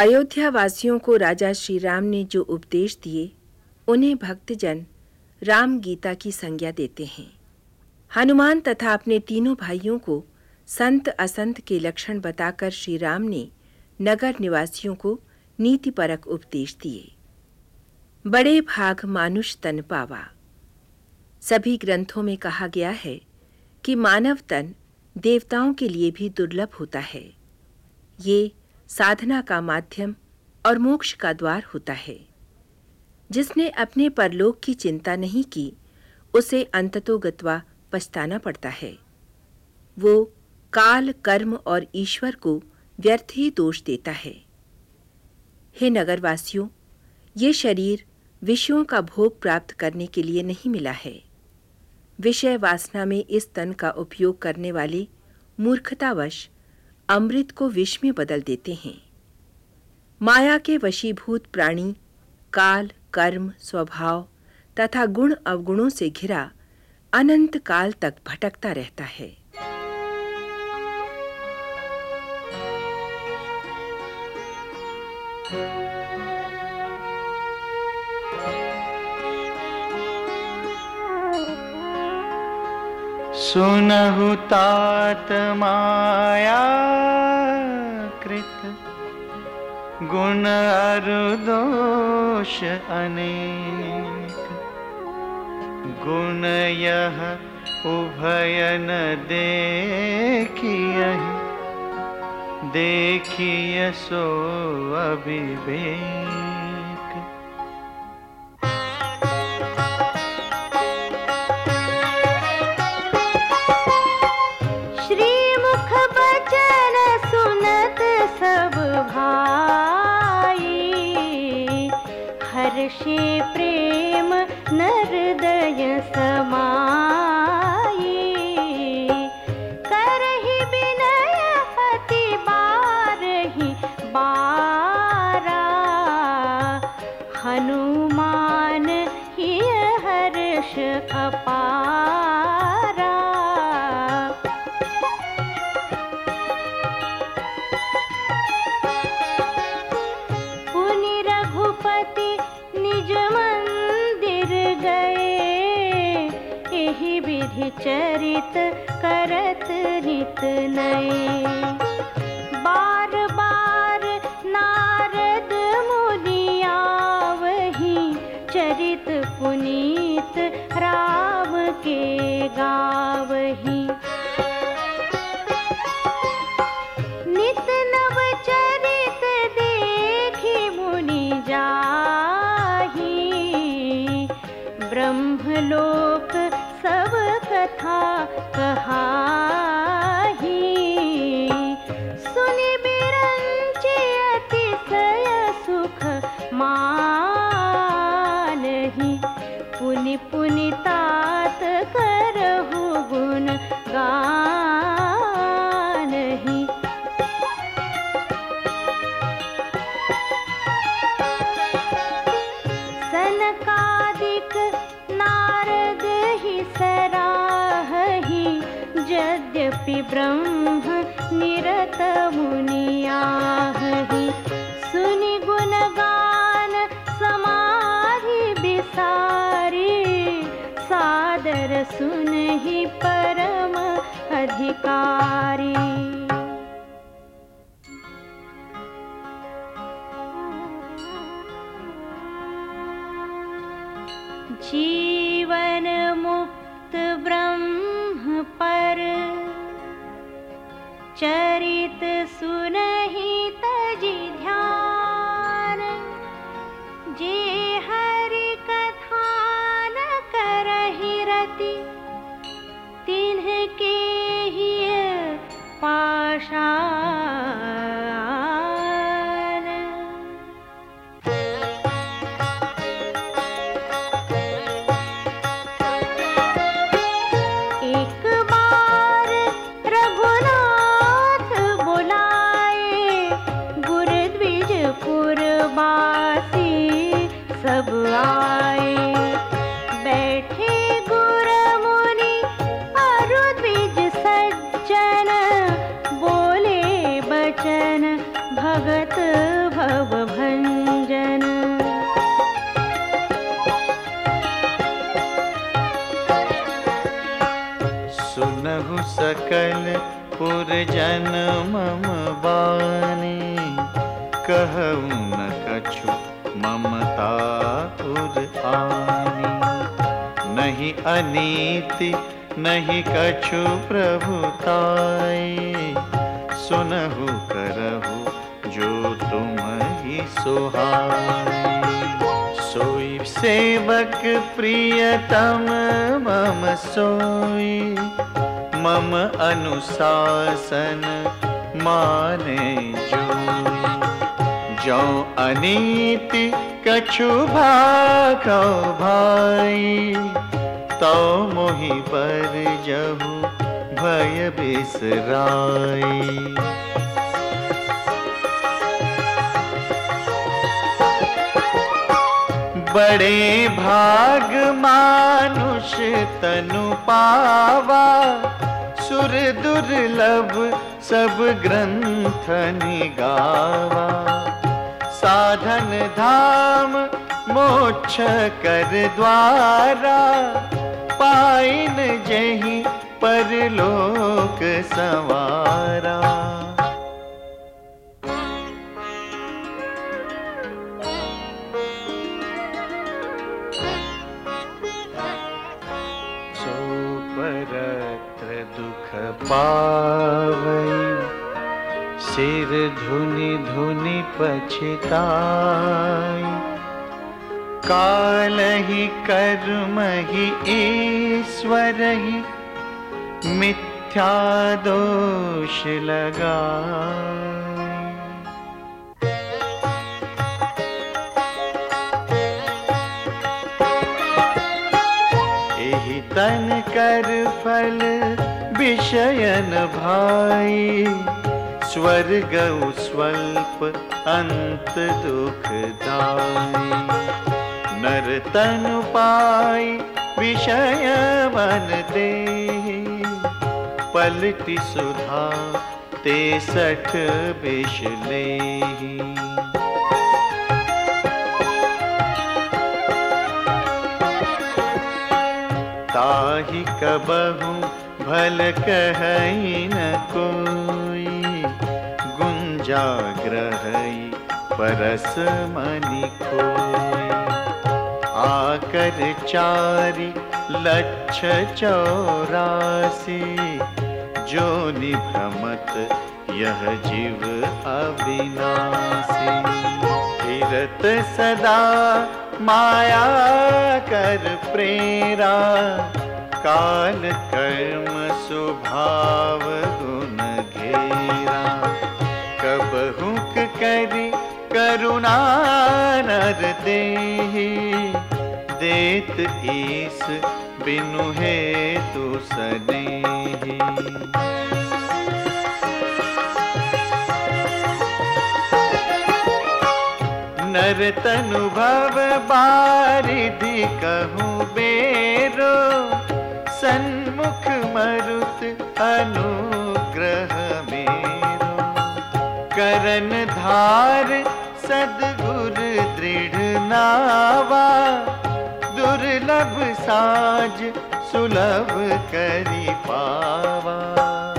अयोध्या वासियों को राजा श्री राम ने जो उपदेश दिए, उन्हें भक्तजन राम गीता की संज्ञा देते हैं। हनुमान तथा अपने तीनों भाइयों को संत असंत के लक्षण बताकर श्री राम ने नगर निवासियों को नीतिपरक उपदेश दिए। बड़े भाग मानुष तन पावा। सभी ग्रंथों में कहा गया है कि मानव तन देवताओं के लिए भी दुर्लभ होता है। ये साधना का माध्यम और मोक्ष का द्वार होता है। जिसने अपने परलोक की चिंता नहीं की, उसे अंततोगत्वा पछताना पड़ता है। वो काल, कर्म और ईश्वर को व्यर्थ ही दोष देता है। हे नगरवासियों, ये शरीर विषयों का भोग प्राप्त करने के लिए नहीं मिला है। विषय वासना में इस तन का उपयोग करने वाले मूर्खतावश अमृत को विष में बदल देते हैं। माया के वशीभूत प्राणी, काल, कर्म, स्वभाव तथा गुण अवगुणों से घिरा अनंत काल तक भटकता रहता है। सुनहु तात माया कृत गुण अरु दोष अनेक। गुण यह उभयन देखिय देखिय सो अभिवेक। चरित करत नित नए बार बार नारद मुनिया वही चरित पुनीत राम के गावही। ब्रह्मलोक सब कहाही। सुनि अतिशय सुख तात करहु गुण गानही ब्रह्म निरत मुनियाहि सुनि गुणगान समाधि विसारी। सादर सुनहि परम अधिकारी। जीवन चरित सुन कहूँ न कछु, ममता उर आनी। नहीं अनीति, नहीं कछु प्रभुताई सुनहु करहु जो तुम ही सुहाई। सोई सेवक प्रियतम, मम सोई। मम अनुशासन माने जो अनीति कछु भाखो भाई तो मोहि पर जहु भय बिसराई। बड़े भाग मानुष तनु पावा, सुर दुर्लभ सब ग्रंथ निगावा। साधन धाम मोक्ष कर द्वारा। पाइन जही परलोक सवारा। दुख पावई धुनि पछताई। काल ही कर्म ही ईश्वर ही, मिथ्या दोष एहि तन कर फल विषयन भाई। स्वर्ग स्वल्प अंत दुखदाई नर तन पाई विषय वन दे पलटी सुधा ते सठ बिशले ताहि कबहु भल कह न कोई। गुंजा ग्रहई परस मनि आकर चारि लक्ष चौरासी, जो निभ्रमत यह जीव अविनाशी। फिरत सदा माया कर प्रेरा, काल कर्म स्वभाव करुणा नर देहि, देत ईस बिनु हे तु सनेही। नर तनु भव बारिधि कहूँ बेरो, सन्मुख मरुत अनुग्रह मेरो। करन धार नावा दुर्लभ साज सुलभ करी पावा।